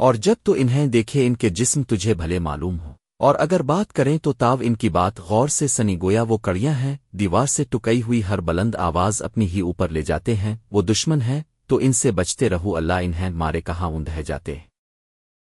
اور جب تو انہیں دیکھے ان کے جسم تجھے بھلے معلوم ہو اور اگر بات کریں تو تاو ان کی بات غور سے سنی گویا وہ کڑیاں ہیں، دیوار سے ٹکئی ہوئی ہر بلند آواز اپنی ہی اوپر لے جاتے ہیں، وہ دشمن ہے تو ان سے بچتے رہو، اللہ انہیں مارے کہاں اندہ جاتے ہیں۔